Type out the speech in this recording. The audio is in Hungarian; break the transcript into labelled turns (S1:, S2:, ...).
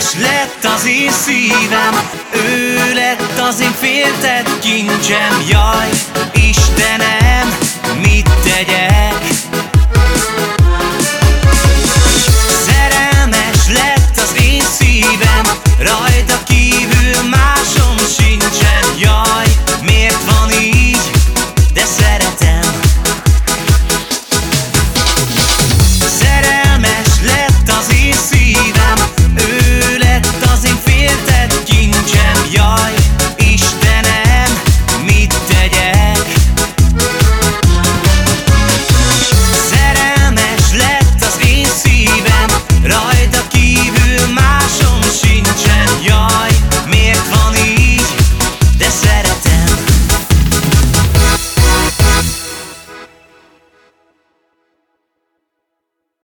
S1: Szerelmes lett az én szívem Ő lett az én féltett kincsem Jaj, Istenem.